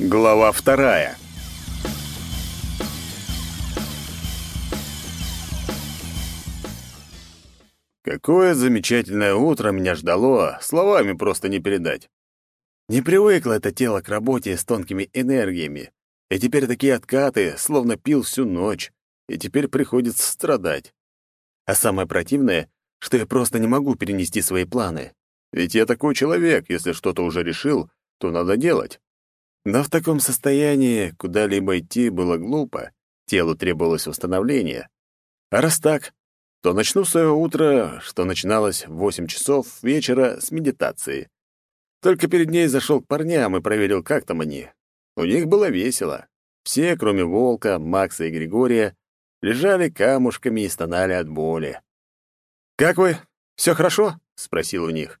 Глава вторая. Какое замечательное утро меня ждало, словами просто не передать. Не привыкло это тело к работе с тонкими энергиями, и теперь такие откаты, словно пил всю ночь, и теперь приходится страдать. А самое противное, что я просто не могу перенести свои планы. Ведь я такой человек, если что-то уже решил, то надо делать. Но в таком состоянии куда-либо идти было глупо, телу требовалось восстановление. А раз так, то начну свое утро, что начиналось в 8 часов вечера, с медитации. Только перед ней зашел к парням и проверил, как там они. У них было весело. Все, кроме Волка, Макса и Григория, лежали камушками и стонали от боли. «Как вы? Все хорошо?» — спросил у них.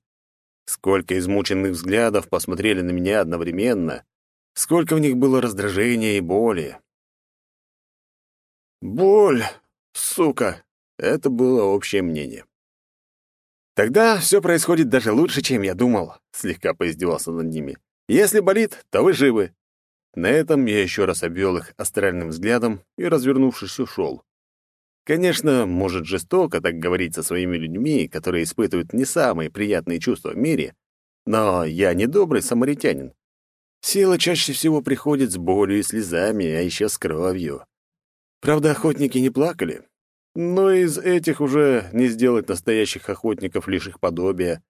Сколько измученных взглядов посмотрели на меня одновременно, Сколько в них было раздражения и боли. «Боль, сука!» — это было общее мнение. «Тогда все происходит даже лучше, чем я думал», — слегка поиздевался над ними. «Если болит, то вы живы». На этом я еще раз обвел их астральным взглядом и, развернувшись, ушел. Конечно, может жестоко так говорить со своими людьми, которые испытывают не самые приятные чувства в мире, но я не добрый самаритянин. Сила чаще всего приходит с болью и слезами, а еще с кровью. Правда, охотники не плакали. Но из этих уже не сделать настоящих охотников лишь их подобие.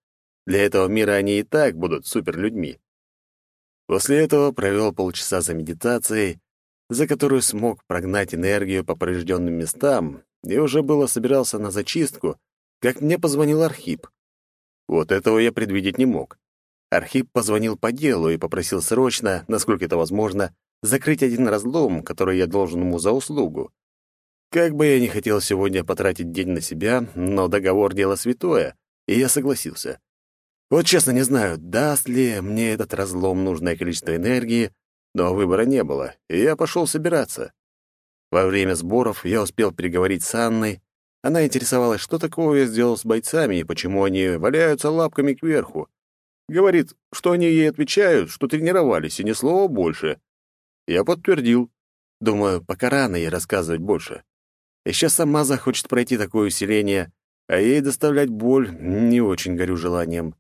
Для этого мира они и так будут суперлюдьми. После этого провел полчаса за медитацией, за которую смог прогнать энергию по поврежденным местам, и уже было собирался на зачистку, как мне позвонил Архип. Вот этого я предвидеть не мог. Архип позвонил по делу и попросил срочно, насколько это возможно, закрыть один разлом, который я должен ему за услугу. Как бы я ни хотел сегодня потратить день на себя, но договор — дело святое, и я согласился. Вот честно не знаю, даст ли мне этот разлом нужное количество энергии, но выбора не было, и я пошел собираться. Во время сборов я успел переговорить с Анной. Она интересовалась, что такого я сделал с бойцами и почему они валяются лапками кверху. Говорит, что они ей отвечают, что тренировались, и ни слова больше. Я подтвердил. Думаю, пока рано ей рассказывать больше. Еще сама захочет пройти такое усиление, а ей доставлять боль не очень горю желанием.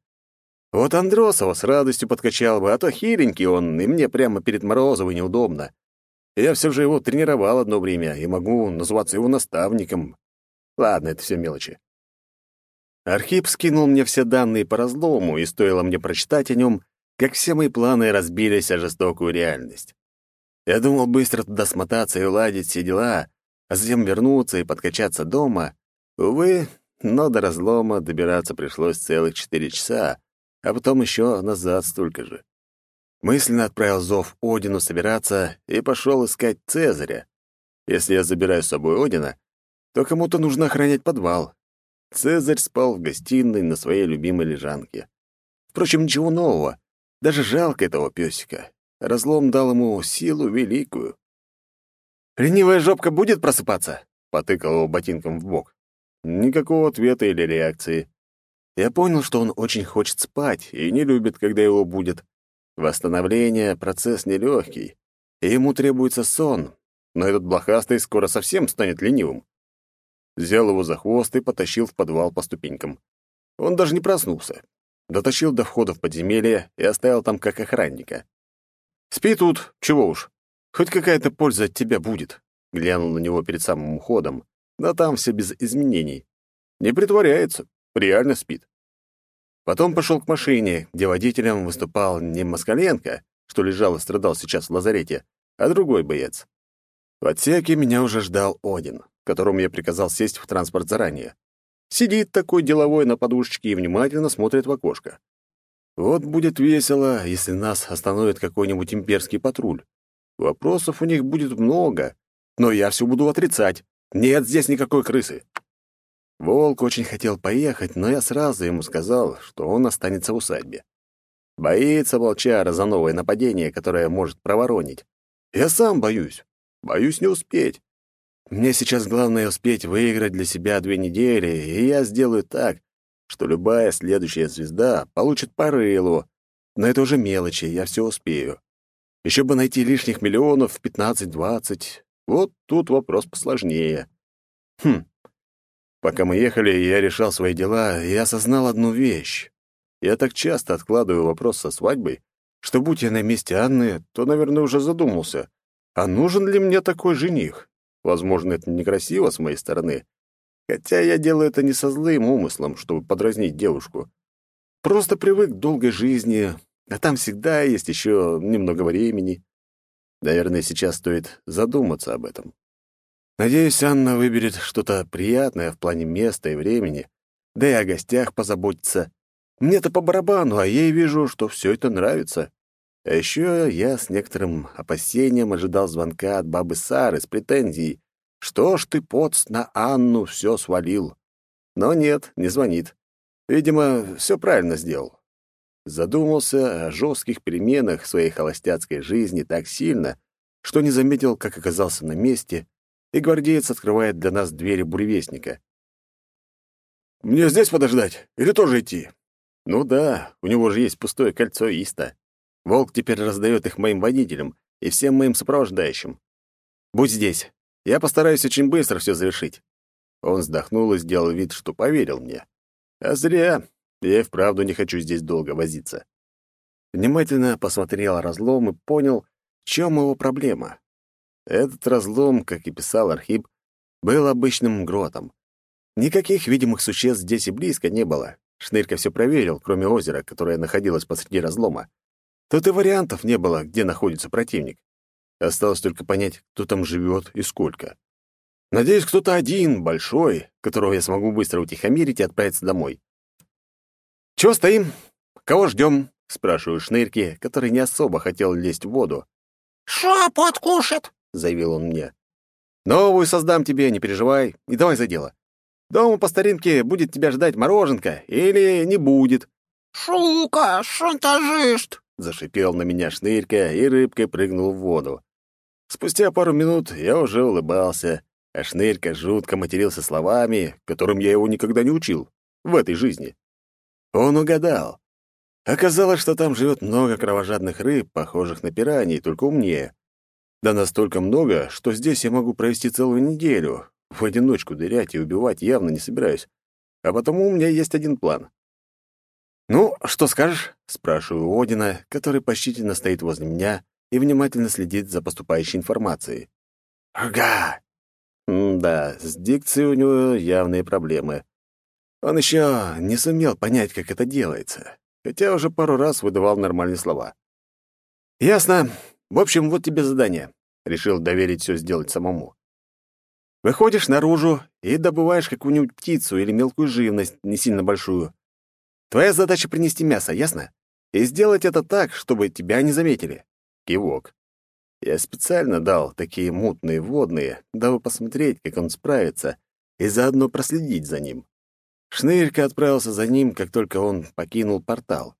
Вот Андросова с радостью подкачал бы, а то хиленький он, и мне прямо перед Морозовой неудобно. Я все же его тренировал одно время и могу называться его наставником. Ладно, это все мелочи. Архип скинул мне все данные по разлому, и стоило мне прочитать о нем, как все мои планы разбились о жестокую реальность. Я думал быстро туда смотаться и уладить все дела, а затем вернуться и подкачаться дома. Увы, но до разлома добираться пришлось целых четыре часа, а потом еще назад столько же. Мысленно отправил зов Одину собираться и пошел искать Цезаря. Если я забираю с собой Одина, то кому-то нужно охранять подвал, Цезарь спал в гостиной на своей любимой лежанке. Впрочем, ничего нового. Даже жалко этого песика. Разлом дал ему силу великую. «Ленивая жопка будет просыпаться?» — потыкал его ботинком в бок. Никакого ответа или реакции. Я понял, что он очень хочет спать и не любит, когда его будет. Восстановление — процесс нелегкий, и ему требуется сон, но этот блохастый скоро совсем станет ленивым взял его за хвост и потащил в подвал по ступенькам. Он даже не проснулся. Дотащил до входа в подземелье и оставил там как охранника. «Спи тут, чего уж. Хоть какая-то польза от тебя будет», — глянул на него перед самым уходом. Да там все без изменений. Не притворяется, реально спит. Потом пошел к машине, где водителем выступал не Москаленко, что лежал и страдал сейчас в лазарете, а другой боец. В отсеке меня уже ждал Один которому я приказал сесть в транспорт заранее. Сидит такой деловой на подушечке и внимательно смотрит в окошко. Вот будет весело, если нас остановит какой-нибудь имперский патруль. Вопросов у них будет много, но я все буду отрицать. Нет здесь никакой крысы. Волк очень хотел поехать, но я сразу ему сказал, что он останется в усадьбе. Боится волчара за новое нападение, которое может проворонить. Я сам боюсь. Боюсь не успеть. Мне сейчас главное успеть выиграть для себя две недели, и я сделаю так, что любая следующая звезда получит по рылу. Но это уже мелочи, я все успею. Еще бы найти лишних миллионов в 15-20. Вот тут вопрос посложнее. Хм. Пока мы ехали, я решал свои дела и осознал одну вещь. Я так часто откладываю вопрос со свадьбой, что будь я на месте Анны, то, наверное, уже задумался, а нужен ли мне такой жених? Возможно, это некрасиво с моей стороны, хотя я делаю это не со злым умыслом, чтобы подразнить девушку. Просто привык к долгой жизни, а там всегда есть еще немного времени. Наверное, сейчас стоит задуматься об этом. Надеюсь, Анна выберет что-то приятное в плане места и времени, да и о гостях позаботится. Мне-то по барабану, а ей вижу, что все это нравится. А еще я с некоторым опасением ожидал звонка от бабы Сары с претензией. «Что ж ты, поц, на Анну все свалил?» Но нет, не звонит. Видимо, все правильно сделал. Задумался о жестких переменах своей холостяцкой жизни так сильно, что не заметил, как оказался на месте, и гвардеец открывает для нас двери буревестника. «Мне здесь подождать? Или тоже идти?» «Ну да, у него же есть пустое кольцо Иста. Волк теперь раздает их моим водителям и всем моим сопровождающим. Будь здесь. Я постараюсь очень быстро все завершить». Он вздохнул и сделал вид, что поверил мне. А зря. Я и вправду не хочу здесь долго возиться. Внимательно посмотрел разлом и понял, в чем его проблема. Этот разлом, как и писал Архип, был обычным гротом. Никаких видимых существ здесь и близко не было. Шнырька все проверил, кроме озера, которое находилось посреди разлома. Тут и вариантов не было, где находится противник. Осталось только понять, кто там живет и сколько. Надеюсь, кто-то один, большой, которого я смогу быстро утихомирить и отправиться домой. «Чего стоим? Кого ждем?» — спрашиваю Шнырки, который не особо хотел лезть в воду. «Шапу откушат!» — заявил он мне. «Новую создам тебе, не переживай, и давай за дело. Дома по старинке будет тебя ждать мороженка или не будет». «Шука, шантажист!» Зашипел на меня шнырька и рыбкой прыгнул в воду. Спустя пару минут я уже улыбался, а шнырька жутко матерился словами, которым я его никогда не учил в этой жизни. Он угадал. Оказалось, что там живет много кровожадных рыб, похожих на пираний, только умнее. Да настолько много, что здесь я могу провести целую неделю. В одиночку дырять и убивать явно не собираюсь. А потому у меня есть один план. «Ну, что скажешь?» — спрашиваю у Одина, который почтительно стоит возле меня и внимательно следит за поступающей информацией. «Ага!» да, с дикцией у него явные проблемы. Он еще не сумел понять, как это делается, хотя уже пару раз выдавал нормальные слова. «Ясно. В общем, вот тебе задание». Решил доверить все сделать самому. Выходишь наружу и добываешь какую-нибудь птицу или мелкую живность, не сильно большую. Твоя задача — принести мясо, ясно? И сделать это так, чтобы тебя не заметили. Кивок. Я специально дал такие мутные водные, дабы посмотреть, как он справится, и заодно проследить за ним. Шнырька отправился за ним, как только он покинул портал.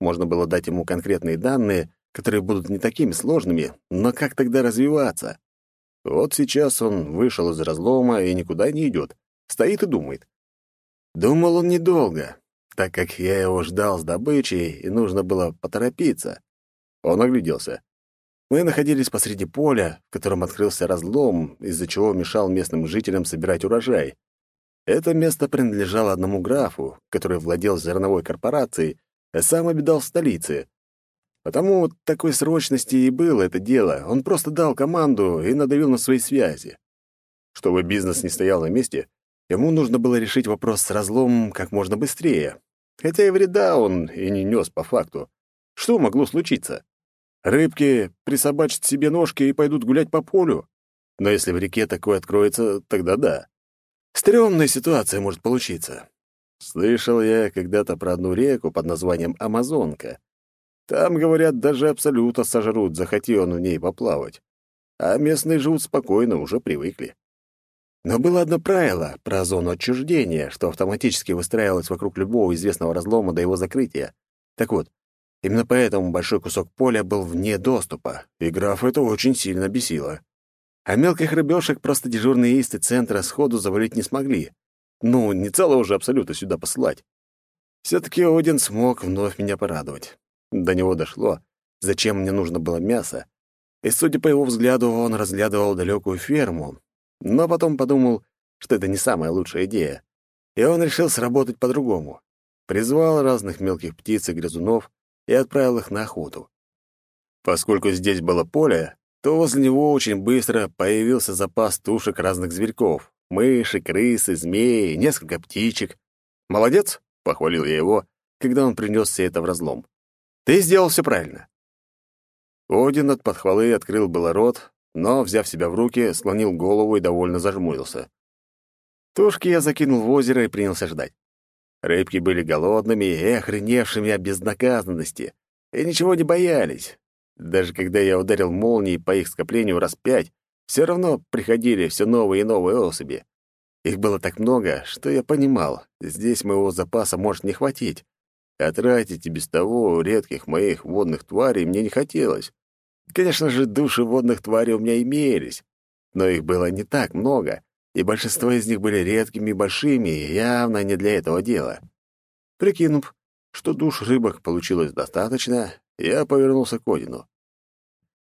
Можно было дать ему конкретные данные, которые будут не такими сложными, но как тогда развиваться? Вот сейчас он вышел из разлома и никуда не идет, стоит и думает. Думал он недолго, так как я его ждал с добычей, и нужно было поторопиться. Он огляделся. Мы находились посреди поля, в котором открылся разлом, из-за чего мешал местным жителям собирать урожай. Это место принадлежало одному графу, который владел зерновой корпорацией, а сам обедал в столице. Потому вот такой срочности и было это дело. Он просто дал команду и надавил на свои связи. Чтобы бизнес не стоял на месте, ему нужно было решить вопрос с разломом как можно быстрее. Хотя и вреда он и не нес по факту. Что могло случиться? Рыбки присобачат себе ножки и пойдут гулять по полю. Но если в реке такое откроется, тогда да. Стрёмная ситуация может получиться. Слышал я когда-то про одну реку под названием Амазонка. Там, говорят, даже абсолютно сожрут, захоти он в ней поплавать. А местные живут спокойно, уже привыкли. Но было одно правило про зону отчуждения, что автоматически выстраивалось вокруг любого известного разлома до его закрытия. Так вот, именно поэтому большой кусок поля был вне доступа, и граф это очень сильно бесило. А мелких рыбешек просто дежурные исты центра сходу завалить не смогли. Ну, не целого же абсолютно сюда посылать. Все-таки Один смог вновь меня порадовать. До него дошло, зачем мне нужно было мясо, и, судя по его взгляду, он разглядывал далекую ферму, но потом подумал, что это не самая лучшая идея, и он решил сработать по-другому. Призвал разных мелких птиц и грызунов и отправил их на охоту. Поскольку здесь было поле, то возле него очень быстро появился запас тушек разных зверьков — мыши, крысы, змеи, несколько птичек. «Молодец!» — похвалил я его, когда он принес все это в разлом. «Ты сделал все правильно. Один от подхвалы открыл было рот, но, взяв себя в руки, склонил голову и довольно зажмурился. Тушки я закинул в озеро и принялся ждать. Рыбки были голодными и охреневшими от безнаказанности, и ничего не боялись. Даже когда я ударил молнией по их скоплению раз пять, все равно приходили все новые и новые особи. Их было так много, что я понимал, здесь моего запаса может не хватить, а тратить и без того редких моих водных тварей мне не хотелось. Конечно же, души водных тварей у меня имелись, но их было не так много, и большинство из них были редкими и большими, и явно не для этого дела. Прикинув, что душ рыбок получилось достаточно, я повернулся к Одину.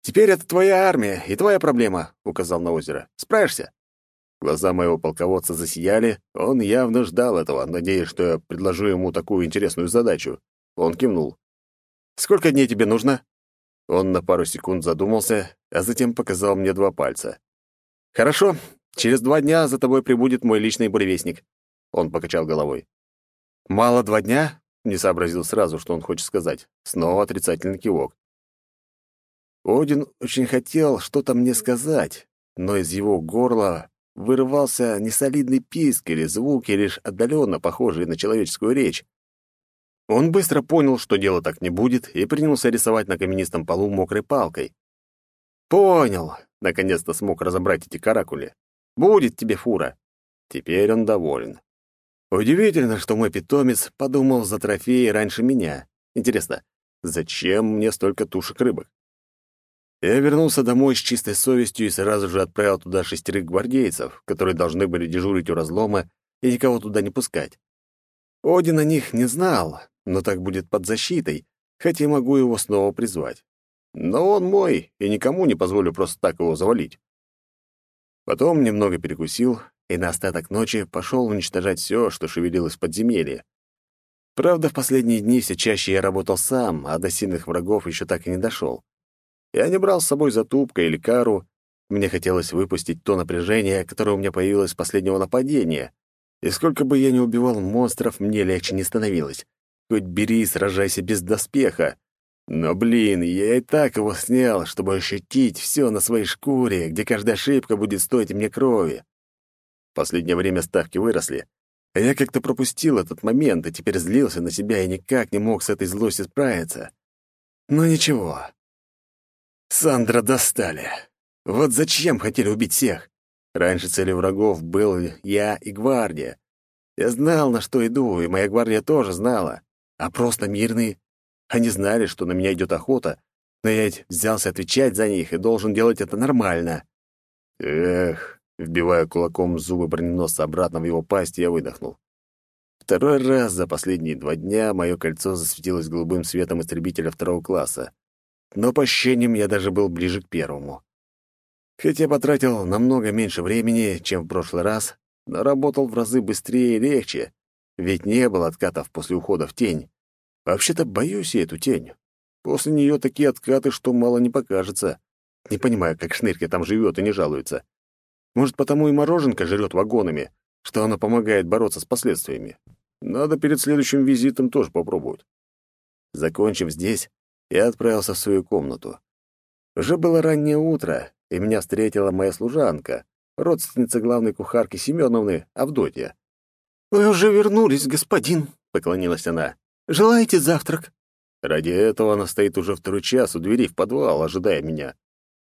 «Теперь это твоя армия и твоя проблема», — указал на озеро. «Справишься?» Глаза моего полководца засияли, он явно ждал этого, надеясь, что я предложу ему такую интересную задачу. Он кивнул. «Сколько дней тебе нужно?» Он на пару секунд задумался, а затем показал мне два пальца. «Хорошо, через два дня за тобой прибудет мой личный буревестник». Он покачал головой. «Мало два дня?» — не сообразил сразу, что он хочет сказать. Снова отрицательный кивок. Один очень хотел что-то мне сказать, но из его горла вырывался несолидный писк или звуки, лишь отдаленно похожие на человеческую речь. Он быстро понял, что дело так не будет, и принялся рисовать на каменистом полу мокрой палкой. «Понял!» — наконец-то смог разобрать эти каракули. «Будет тебе фура!» Теперь он доволен. Удивительно, что мой питомец подумал за трофеи раньше меня. Интересно, зачем мне столько тушек рыбок? Я вернулся домой с чистой совестью и сразу же отправил туда шестерых гвардейцев, которые должны были дежурить у разлома и никого туда не пускать. Один о них не знал, но так будет под защитой, хотя могу его снова призвать. Но он мой, и никому не позволю просто так его завалить. Потом немного перекусил и на остаток ночи пошел уничтожать все, что шевелилось в подземелье. Правда, в последние дни все чаще я работал сам, а до сильных врагов еще так и не дошел. Я не брал с собой затупка или кару. Мне хотелось выпустить то напряжение, которое у меня появилось с последнего нападения. И сколько бы я ни убивал монстров, мне легче не становилось. Хоть бери, сражайся без доспеха. Но, блин, я и так его снял, чтобы ощутить все на своей шкуре, где каждая ошибка будет стоить мне крови. В последнее время ставки выросли, а я как-то пропустил этот момент и теперь злился на себя и никак не мог с этой злостью справиться. Но ничего, Сандра достали. Вот зачем хотели убить всех? Раньше целью врагов был я и гвардия. Я знал, на что иду, и моя гвардия тоже знала. А просто мирные. Они знали, что на меня идет охота, но я ведь взялся отвечать за них и должен делать это нормально. Эх, вбивая кулаком зубы броненосца обратно в его пасть, я выдохнул. Второй раз за последние два дня мое кольцо засветилось голубым светом истребителя второго класса но по ощущениям я даже был ближе к первому. Хотя потратил намного меньше времени, чем в прошлый раз, но работал в разы быстрее и легче, ведь не было откатов после ухода в тень. Вообще-то боюсь я эту тень. После нее такие откаты, что мало не покажется. Не понимаю, как шнырька там живет и не жалуется. Может, потому и мороженка жрет вагонами, что она помогает бороться с последствиями. Надо перед следующим визитом тоже попробовать. Закончив здесь, я отправился в свою комнату. Уже было раннее утро, и меня встретила моя служанка, родственница главной кухарки Семеновны, Авдотья. «Вы уже вернулись, господин», — поклонилась она. «Желаете завтрак?» Ради этого она стоит уже второй час у двери в подвал, ожидая меня.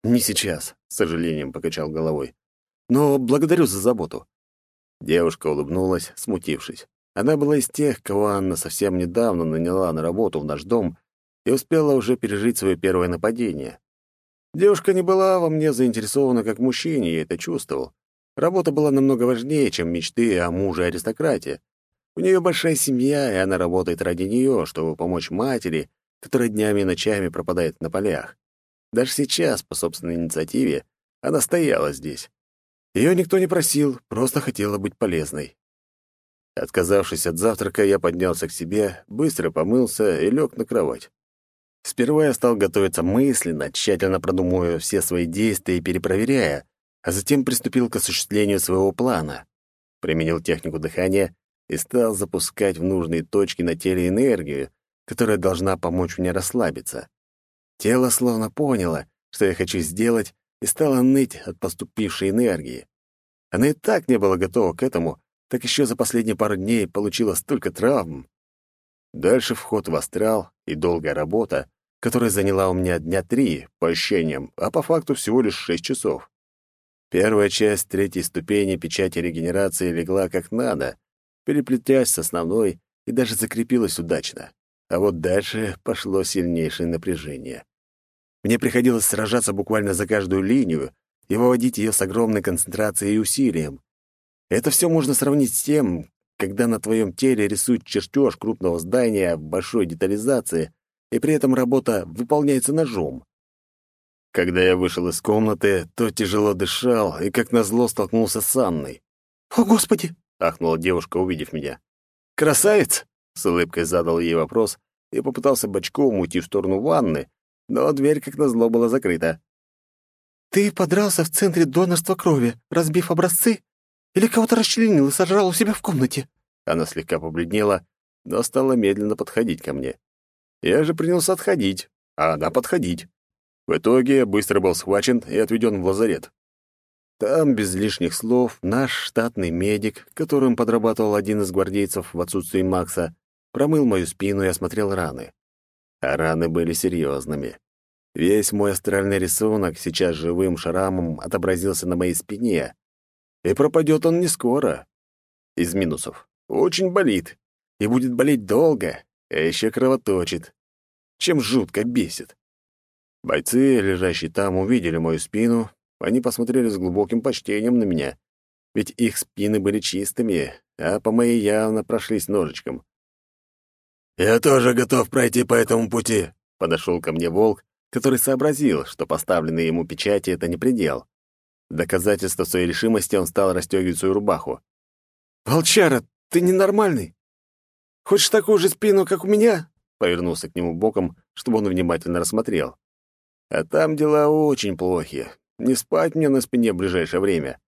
«Не сейчас», — с сожалением покачал головой. «Но благодарю за заботу». Девушка улыбнулась, смутившись. Она была из тех, кого Анна совсем недавно наняла на работу в наш дом и успела уже пережить свое первое нападение. Девушка не была во мне заинтересована как мужчине, я это чувствовал. Работа была намного важнее, чем мечты о муже-аристократе. У нее большая семья, и она работает ради нее, чтобы помочь матери которая днями и ночами пропадает на полях. Даже сейчас, по собственной инициативе, она стояла здесь. Ее никто не просил, просто хотела быть полезной. Отказавшись от завтрака, я поднялся к себе, быстро помылся и лег на кровать. Сперва я стал готовиться мысленно, тщательно продумывая все свои действия и перепроверяя, а затем приступил к осуществлению своего плана. Применил технику дыхания и стал запускать в нужные точки на теле энергию, которая должна помочь мне расслабиться. Тело словно поняло, что я хочу сделать, и стало ныть от поступившей энергии. Оно и так не было готово к этому, так еще за последние пару дней получила столько травм. Дальше вход в астрал и долгая работа, которая заняла у меня дня три, по ощущениям, а по факту всего лишь шесть часов. Первая часть третьей ступени печати регенерации легла как надо, переплетясь с основной и даже закрепилась удачно. А вот дальше пошло сильнейшее напряжение. Мне приходилось сражаться буквально за каждую линию и выводить ее с огромной концентрацией и усилием. Это все можно сравнить с тем, когда на твоем теле рисуют чертеж крупного здания в большой детализации, и при этом работа выполняется ножом. Когда я вышел из комнаты, то тяжело дышал и, как назло, столкнулся с Анной. «О, Господи!» — ахнула девушка, увидев меня. «Красавец!» — с улыбкой задал ей вопрос и попытался бочком уйти в сторону ванны, но дверь, как назло, была закрыта. «Ты подрался в центре донорства крови, разбив образцы?» Или кого-то расчленил и сожрал у себя в комнате?» Она слегка побледнела, но стала медленно подходить ко мне. Я же принялся отходить, а она подходить. В итоге я быстро был схвачен и отведен в лазарет. Там, без лишних слов, наш штатный медик, которым подрабатывал один из гвардейцев в отсутствии Макса, промыл мою спину и осмотрел раны. А раны были серьезными. Весь мой астральный рисунок сейчас живым шрамом отобразился на моей спине, и пропадет он не скоро. Из минусов. Очень болит. И будет болеть долго, а еще кровоточит. Чем жутко бесит. Бойцы, лежащие там, увидели мою спину. Они посмотрели с глубоким почтением на меня. Ведь их спины были чистыми, а по моей явно прошлись ножичком. «Я тоже готов пройти по этому пути», — подошел ко мне волк, который сообразил, что поставленные ему печати — это не предел. Доказательство своей решимости он стал расстегивать свою рубаху. «Волчара, ты ненормальный! Хочешь такую же спину, как у меня?» Повернулся к нему боком, чтобы он внимательно рассмотрел. А там дела очень плохи. Не спать мне на спине в ближайшее время.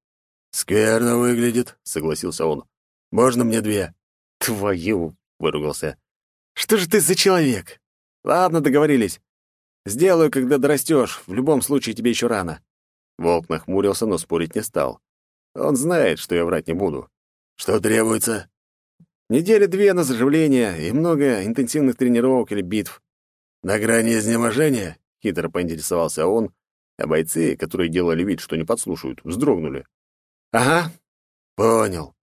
«Скверно выглядит», — согласился он. «Можно мне две?» «Твою!» — выругался. «Что же ты за человек? Ладно, договорились. Сделаю, когда дорастешь. В любом случае тебе еще рано. Волк нахмурился, но спорить не стал. Он знает, что я врать не буду. Что требуется? Недели две на заживление и много интенсивных тренировок или битв. На грани изнеможения? Хитро поинтересовался он, а бойцы, которые делали вид, что не подслушивают, вздрогнули. Ага, понял.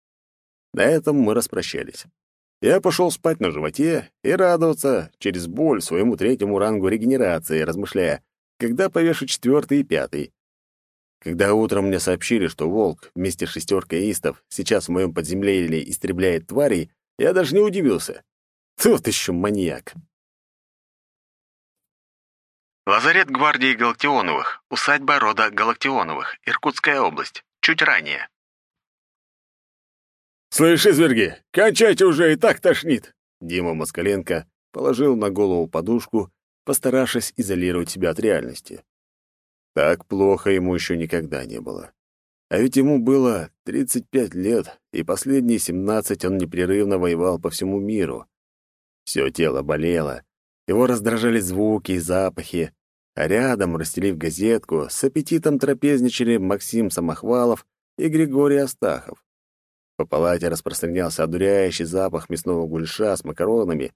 На этом мы распрощались. Я пошел спать на животе и радоваться через боль своему третьему рангу регенерации, размышляя, когда повешу четвертый и пятый. Когда утром мне сообщили, что волк вместе с шестеркой истов сейчас в моем подземелье истребляет тварей, я даже не удивился. Тут еще маньяк. Лазарет гвардии Галактионовых, усадьба рода Галактионовых, Иркутская область. Чуть ранее. «Слышь, изверги, кончайте уже, и так тошнит!» Дима Москаленко положил на голову подушку, постаравшись изолировать себя от реальности. Так плохо ему еще никогда не было. А ведь ему было 35 лет, и последние 17 он непрерывно воевал по всему миру. Все тело болело, его раздражали звуки и запахи, рядом, расстелив газетку, с аппетитом трапезничали Максим Самохвалов и Григорий Астахов. По палате распространялся одуряющий запах мясного гульша с макаронами,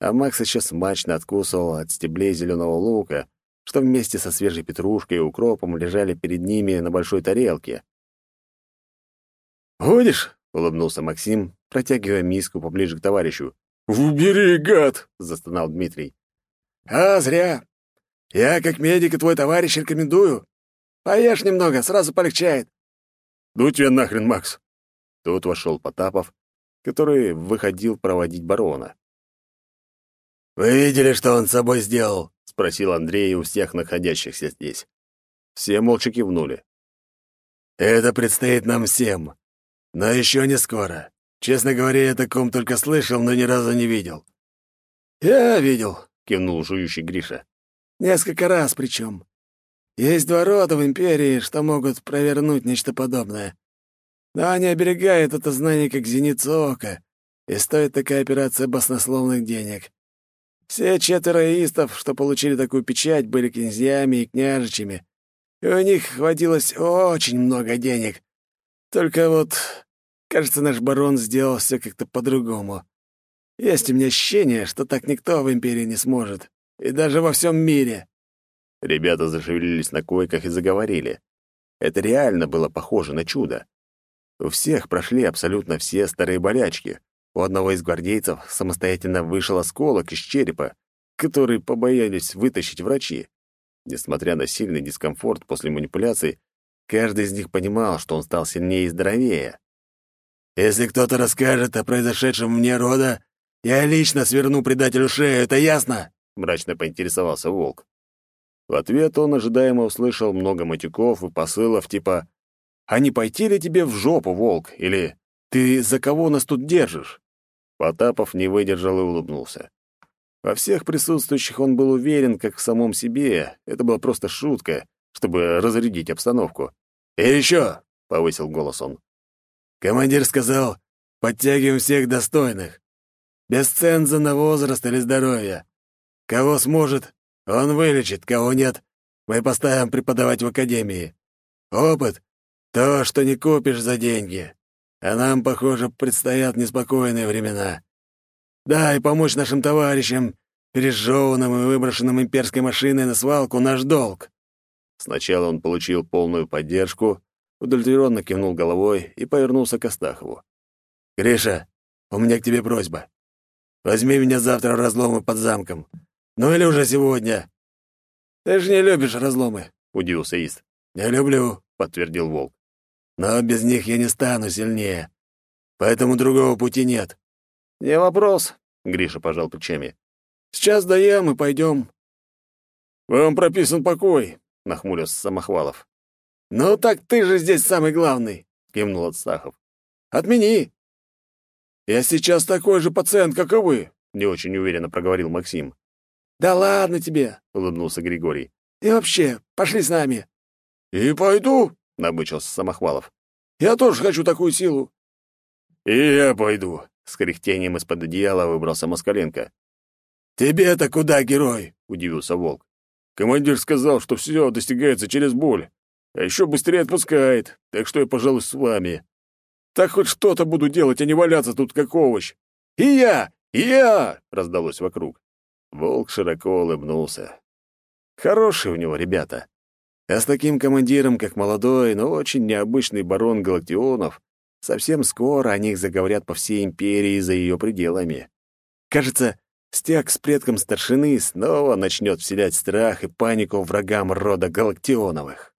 а Макс еще смачно откусывал от стеблей зеленого лука, что вместе со свежей петрушкой и укропом лежали перед ними на большой тарелке. «Будешь?» — улыбнулся Максим, протягивая миску поближе к товарищу. «Убери, гад!» — застонал Дмитрий. «А, зря. Я, как медик и твой товарищ, рекомендую. Поешь немного, сразу полегчает». «Ну тебя нахрен, Макс!» Тут вошел Потапов, который выходил проводить барона. «Вы видели, что он с собой сделал?» — спросил Андрей у всех находящихся здесь. Все молча кивнули. «Это предстоит нам всем. Но еще не скоро. Честно говоря, я таком только слышал, но ни разу не видел». «Я видел», — кивнул жующий Гриша. «Несколько раз причем. Есть два рода в Империи, что могут провернуть нечто подобное. Но они оберегают это знание как зеницу ока, и стоит такая операция баснословных денег. Все четверо истов, что получили такую печать, были князьями и княжичами, и у них хватилось очень много денег. Только вот, кажется, наш барон сделал все как-то по-другому. Есть у меня ощущение, что так никто в Империи не сможет, и даже во всем мире. Ребята зашевелились на койках и заговорили. Это реально было похоже на чудо. У всех прошли абсолютно все старые болячки. У одного из гвардейцев самостоятельно вышел осколок из черепа, который побоялись вытащить врачи. Несмотря на сильный дискомфорт после манипуляций, каждый из них понимал, что он стал сильнее и здоровее. «Если кто-то расскажет о произошедшем мне рода, я лично сверну предателю шею, это ясно?» — мрачно поинтересовался волк. В ответ он ожидаемо услышал много матюков и посылов типа «А не пойти ли тебе в жопу, волк?» или «Ты за кого нас тут держишь?» Потапов не выдержал и улыбнулся. Во всех присутствующих он был уверен, как в самом себе. Это была просто шутка, чтобы разрядить обстановку. «И еще!» — повысил голос он. «Командир сказал, подтягиваем всех достойных. Без ценза на возраст или здоровье. Кого сможет, он вылечит, кого нет, мы поставим преподавать в академии. Опыт — то, что не купишь за деньги. А нам, похоже, предстоят неспокойные времена. Да, и помочь нашим товарищам, пережеванным и выброшенным имперской машиной на свалку, наш долг». Сначала он получил полную поддержку, удовлетворенно кивнул головой и повернулся к Астахову. «Гриша, у меня к тебе просьба. Возьми меня завтра в разломы под замком. Ну или уже сегодня». «Ты же не любишь разломы», — удивился Ист. «Не люблю», — подтвердил Волк. «Но без них я не стану сильнее. Поэтому другого пути нет. «Не вопрос», — Гриша пожал плечами. «Сейчас доем и пойдем». «Вам прописан покой», — нахмурился Самохвалов. «Ну так ты же здесь самый главный», — кивнул Отстахов. «Отмени». «Я сейчас такой же пациент, как и вы», — не очень уверенно проговорил Максим. «Да ладно тебе», — улыбнулся Григорий. «И вообще, пошли с нами». «И пойду», — набычился Самохвалов. «Я тоже хочу такую силу». «И я пойду», с кряхтением из-под одеяла выбрался Москаленко. «Тебе-то куда, герой?» — удивился Волк. «Командир сказал, что все достигается через боль, а еще быстрее отпускает, так что я, пожалуй, с вами. Так хоть что-то буду делать, а не валяться тут как овощ. И я! И я!» — раздалось вокруг. Волк широко улыбнулся. Хорошие у него ребята. А с таким командиром, как молодой, но очень необычный барон Галактионов, Совсем скоро о них заговорят по всей империи за ее пределами. Кажется, стяг с предком старшины снова начнет вселять страх и панику врагам рода Галактионовых.